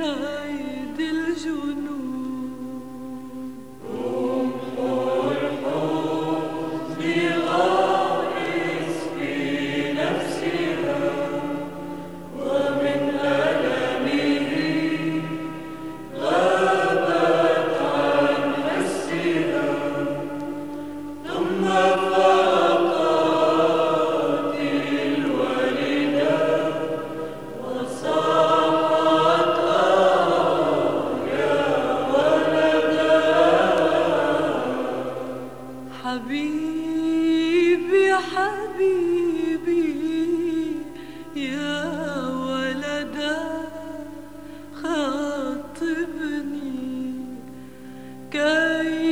بأيدي الجنود حبيبي حبيبي يا ولدا خاطبني كيف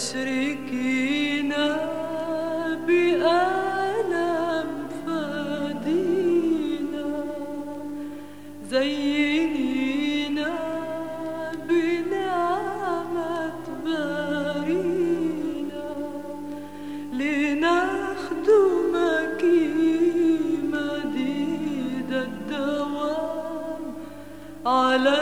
أشركينا بألم فدينا زينينا بنعمة بارينا. لنخدمك مديد الدوام على